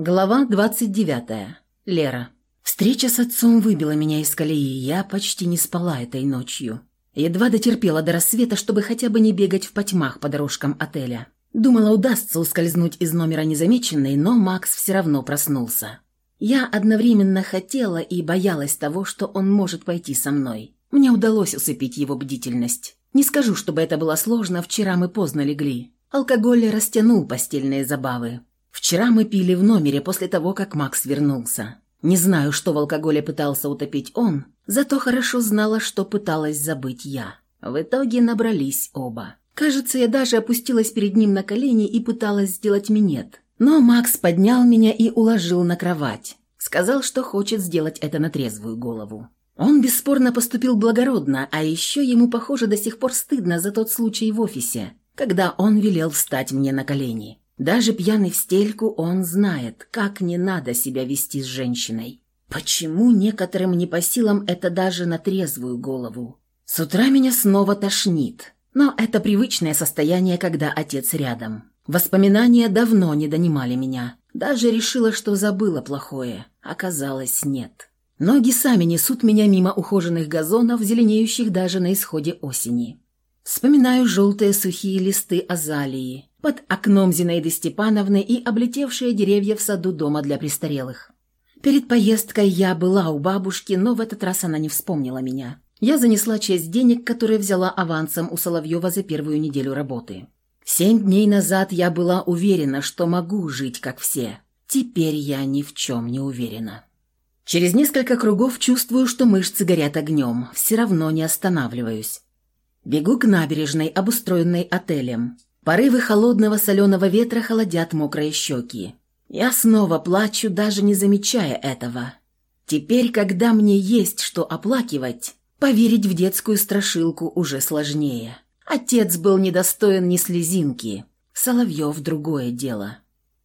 Глава 29. Лера. Встреча с отцом выбила меня из колеи, я почти не спала этой ночью. Едва дотерпела до рассвета, чтобы хотя бы не бегать в потьмах по дорожкам отеля. Думала, удастся ускользнуть из номера незамеченной, но Макс все равно проснулся. Я одновременно хотела и боялась того, что он может пойти со мной. Мне удалось усыпить его бдительность. Не скажу, чтобы это было сложно, вчера мы поздно легли. Алкоголь растянул постельные забавы. Вчера мы пили в номере после того, как Макс вернулся. Не знаю, что в алкоголе пытался утопить он, зато хорошо знала, что пыталась забыть я. В итоге набрались оба. Кажется, я даже опустилась перед ним на колени и пыталась сделать минет. Но Макс поднял меня и уложил на кровать. Сказал, что хочет сделать это на трезвую голову. Он бесспорно поступил благородно, а еще ему, похоже, до сих пор стыдно за тот случай в офисе, когда он велел встать мне на колени. Даже пьяный в стельку он знает, как не надо себя вести с женщиной. Почему некоторым не по силам это даже на трезвую голову? С утра меня снова тошнит, но это привычное состояние, когда отец рядом. Воспоминания давно не донимали меня. Даже решила, что забыла плохое. Оказалось, нет. Ноги сами несут меня мимо ухоженных газонов, зеленеющих даже на исходе осени. Вспоминаю желтые сухие листы азалии, под окном Зинаиды Степановны и облетевшие деревья в саду дома для престарелых. Перед поездкой я была у бабушки, но в этот раз она не вспомнила меня. Я занесла часть денег, которые взяла авансом у Соловьева за первую неделю работы. Семь дней назад я была уверена, что могу жить, как все. Теперь я ни в чем не уверена. Через несколько кругов чувствую, что мышцы горят огнем. Все равно не останавливаюсь. Бегу к набережной, обустроенной отелем. Порывы холодного соленого ветра холодят мокрые щеки. Я снова плачу, даже не замечая этого. Теперь, когда мне есть что оплакивать, поверить в детскую страшилку уже сложнее. Отец был недостоин ни слезинки. Соловьев – другое дело.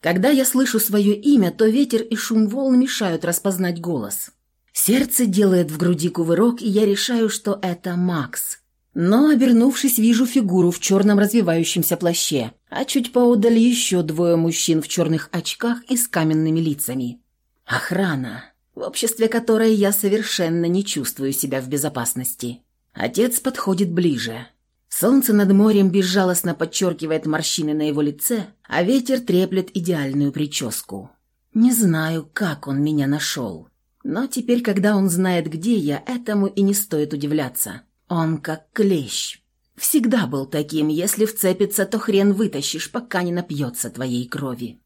Когда я слышу свое имя, то ветер и шум волн мешают распознать голос. Сердце делает в груди кувырок, и я решаю, что это Макс – но, обернувшись, вижу фигуру в черном развивающемся плаще, а чуть поодаль еще двое мужчин в черных очках и с каменными лицами. Охрана, в обществе которой я совершенно не чувствую себя в безопасности. Отец подходит ближе. Солнце над морем безжалостно подчеркивает морщины на его лице, а ветер треплет идеальную прическу. Не знаю, как он меня нашел. Но теперь, когда он знает, где я, этому и не стоит удивляться. Он как клещ. Всегда был таким, если вцепится, то хрен вытащишь, пока не напьется твоей крови.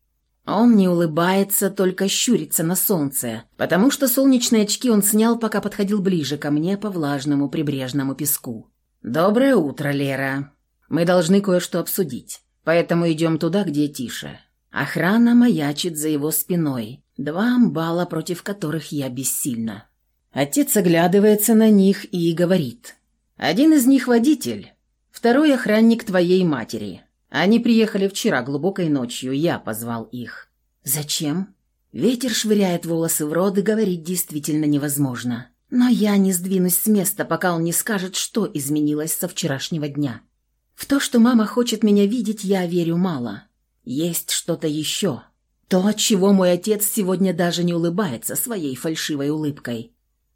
Он не улыбается, только щурится на солнце, потому что солнечные очки он снял, пока подходил ближе ко мне по влажному прибрежному песку. «Доброе утро, Лера. Мы должны кое-что обсудить, поэтому идем туда, где тише». Охрана маячит за его спиной, два амбала, против которых я бессильна. Отец оглядывается на них и говорит – один из них водитель, второй охранник твоей матери. Они приехали вчера глубокой ночью, я позвал их. Зачем? Ветер швыряет волосы в рот и говорить действительно невозможно. Но я не сдвинусь с места, пока он не скажет, что изменилось со вчерашнего дня. В то, что мама хочет меня видеть, я верю мало. Есть что-то еще. То, от чего мой отец сегодня даже не улыбается своей фальшивой улыбкой.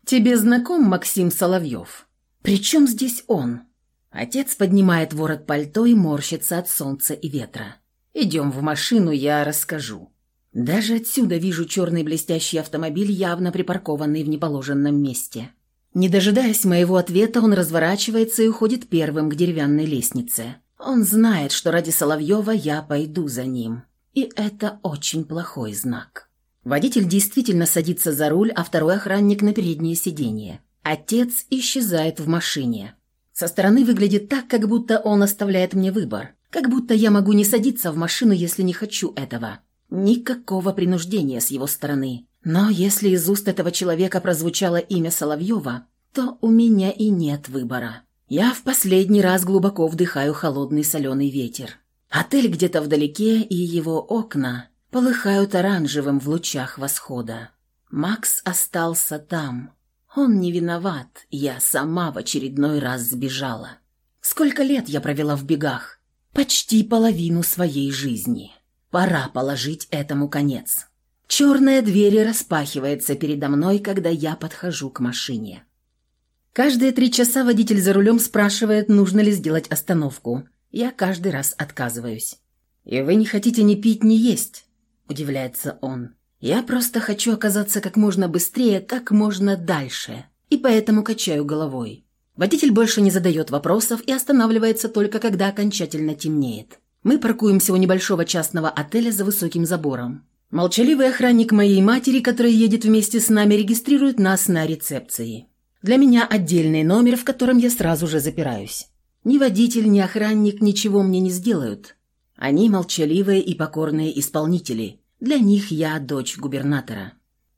«Тебе знаком Максим Соловьев?» «При чем здесь он?» Отец поднимает ворот пальто и морщится от солнца и ветра. «Идем в машину, я расскажу». Даже отсюда вижу черный блестящий автомобиль, явно припаркованный в неположенном месте. Не дожидаясь моего ответа, он разворачивается и уходит первым к деревянной лестнице. Он знает, что ради Соловьева я пойду за ним. И это очень плохой знак. Водитель действительно садится за руль, а второй охранник на переднее сиденье. Отец исчезает в машине. Со стороны выглядит так, как будто он оставляет мне выбор. Как будто я могу не садиться в машину, если не хочу этого. Никакого принуждения с его стороны. Но если из уст этого человека прозвучало имя Соловьева, то у меня и нет выбора. Я в последний раз глубоко вдыхаю холодный соленый ветер. Отель где-то вдалеке, и его окна полыхают оранжевым в лучах восхода. Макс остался там, он не виноват, я сама в очередной раз сбежала. Сколько лет я провела в бегах? Почти половину своей жизни. Пора положить этому конец. Черная дверь распахивается передо мной, когда я подхожу к машине. Каждые три часа водитель за рулем спрашивает, нужно ли сделать остановку. Я каждый раз отказываюсь. «И вы не хотите ни пить, ни есть?» – удивляется он. «Я просто хочу оказаться как можно быстрее, как можно дальше, и поэтому качаю головой». Водитель больше не задает вопросов и останавливается только когда окончательно темнеет. Мы паркуемся у небольшого частного отеля за высоким забором. Молчаливый охранник моей матери, который едет вместе с нами, регистрирует нас на рецепции. Для меня отдельный номер, в котором я сразу же запираюсь. Ни водитель, ни охранник ничего мне не сделают. Они молчаливые и покорные исполнители. Для них я дочь губернатора.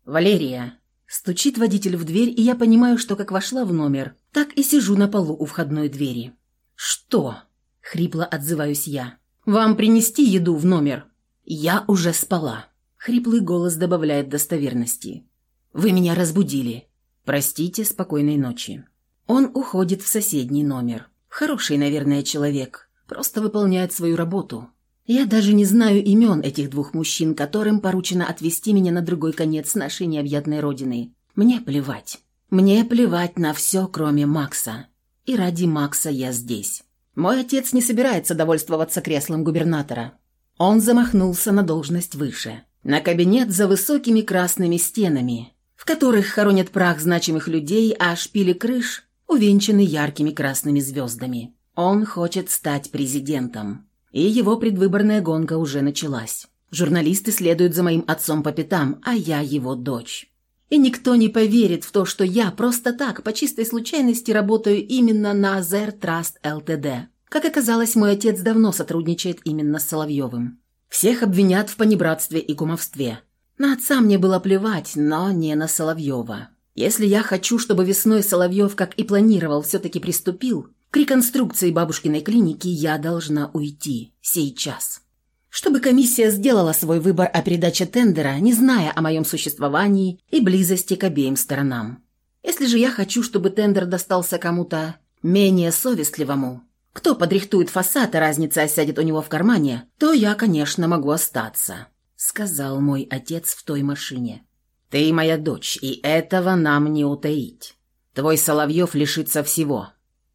«Валерия!» Стучит водитель в дверь, и я понимаю, что как вошла в номер, так и сижу на полу у входной двери. «Что?» — хрипло отзываюсь я. «Вам принести еду в номер?» «Я уже спала». Хриплый голос добавляет достоверности. «Вы меня разбудили. «Простите, спокойной ночи». Он уходит в соседний номер. Хороший, наверное, человек. Просто выполняет свою работу. Я даже не знаю имен этих двух мужчин, которым поручено отвезти меня на другой конец нашей необъятной родины. Мне плевать. Мне плевать на все, кроме Макса. И ради Макса я здесь. Мой отец не собирается довольствоваться креслом губернатора. Он замахнулся на должность выше. На кабинет за высокими красными стенами, в которых хоронят прах значимых людей, а шпили крыш увенчаны яркими красными звездами. Он хочет стать президентом. И его предвыборная гонка уже началась. Журналисты следуют за моим отцом по пятам, а я его дочь. И никто не поверит в то, что я просто так, по чистой случайности, работаю именно на Азер Траст ЛТД. Как оказалось, мой отец давно сотрудничает именно с Соловьевым. Всех обвинят в понебратстве и кумовстве. На отца мне было плевать, но не на Соловьева. Если я хочу, чтобы весной Соловьев, как и планировал, все-таки приступил, к реконструкции бабушкиной клиники я должна уйти. Сейчас. Чтобы комиссия сделала свой выбор о передаче тендера, не зная о моем существовании и близости к обеим сторонам. Если же я хочу, чтобы тендер достался кому-то менее совестливому, кто подрихтует фасад, а разница осядет у него в кармане, то я, конечно, могу остаться сказал мой отец в той машине. «Ты моя дочь, и этого нам не утаить. Твой Соловьев лишится всего.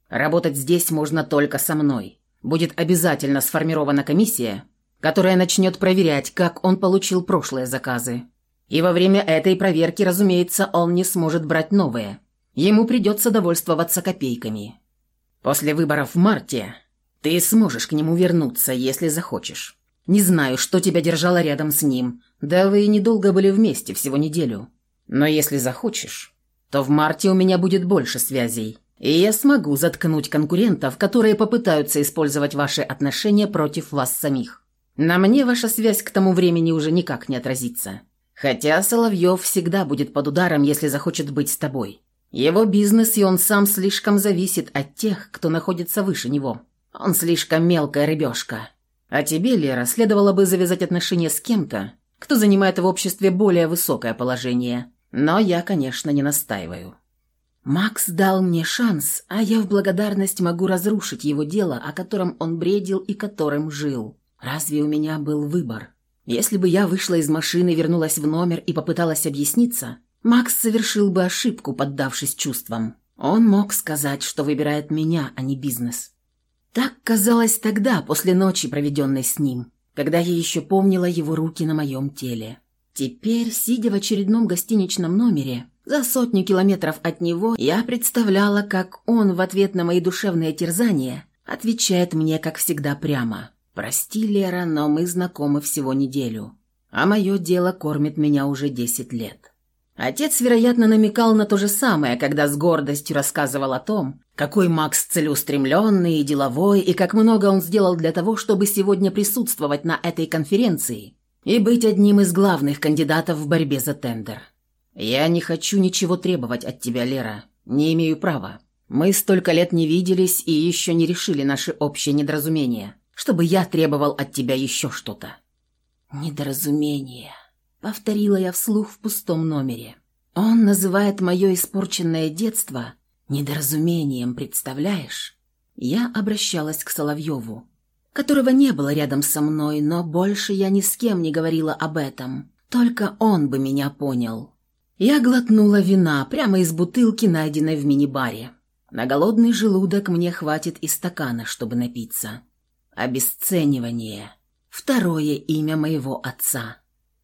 Работать здесь можно только со мной. Будет обязательно сформирована комиссия, которая начнет проверять, как он получил прошлые заказы. И во время этой проверки, разумеется, он не сможет брать новые. Ему придется довольствоваться копейками. После выборов в марте ты сможешь к нему вернуться, если захочешь. Не знаю, что тебя держало рядом с ним. Да вы и недолго были вместе, всего неделю. Но если захочешь, то в марте у меня будет больше связей. И я смогу заткнуть конкурентов, которые попытаются использовать ваши отношения против вас самих. На мне ваша связь к тому времени уже никак не отразится. Хотя Соловьев всегда будет под ударом, если захочет быть с тобой. Его бизнес и он сам слишком зависит от тех, кто находится выше него. Он слишком мелкая рыбешка. А тебе, Лера, следовало бы завязать отношения с кем-то, кто занимает в обществе более высокое положение. Но я, конечно, не настаиваю. Макс дал мне шанс, а я в благодарность могу разрушить его дело, о котором он бредил и которым жил. Разве у меня был выбор? Если бы я вышла из машины, вернулась в номер и попыталась объясниться, Макс совершил бы ошибку, поддавшись чувствам. Он мог сказать, что выбирает меня, а не бизнес. Так казалось тогда, после ночи, проведенной с ним, когда я еще помнила его руки на моем теле. Теперь, сидя в очередном гостиничном номере, за сотню километров от него, я представляла, как он в ответ на мои душевные терзания отвечает мне, как всегда, прямо. «Прости, Лера, но мы знакомы всего неделю, а мое дело кормит меня уже десять лет». Отец, вероятно, намекал на то же самое, когда с гордостью рассказывал о том, какой Макс целеустремленный и деловой, и как много он сделал для того, чтобы сегодня присутствовать на этой конференции и быть одним из главных кандидатов в борьбе за тендер. «Я не хочу ничего требовать от тебя, Лера. Не имею права. Мы столько лет не виделись и еще не решили наши общие недоразумения, чтобы я требовал от тебя еще что-то». «Недоразумение», — повторила я вслух в пустом номере. «Он называет мое испорченное детство недоразумением, представляешь?» Я обращалась к Соловьеву, которого не было рядом со мной, но больше я ни с кем не говорила об этом. Только он бы меня понял. Я глотнула вина прямо из бутылки, найденной в мини-баре. На голодный желудок мне хватит и стакана, чтобы напиться. Обесценивание. Второе имя моего отца.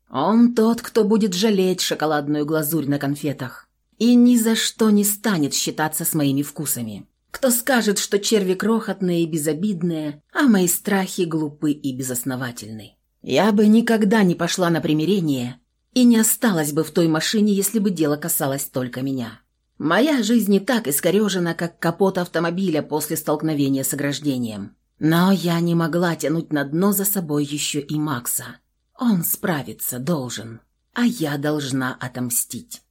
Он тот, кто будет жалеть шоколадную глазурь на конфетах и ни за что не станет считаться с моими вкусами. Кто скажет, что черви крохотные и безобидные, а мои страхи глупы и безосновательны. Я бы никогда не пошла на примирение и не осталась бы в той машине, если бы дело касалось только меня. Моя жизнь не так искорежена, как капот автомобиля после столкновения с ограждением. Но я не могла тянуть на дно за собой еще и Макса. Он справиться должен, а я должна отомстить.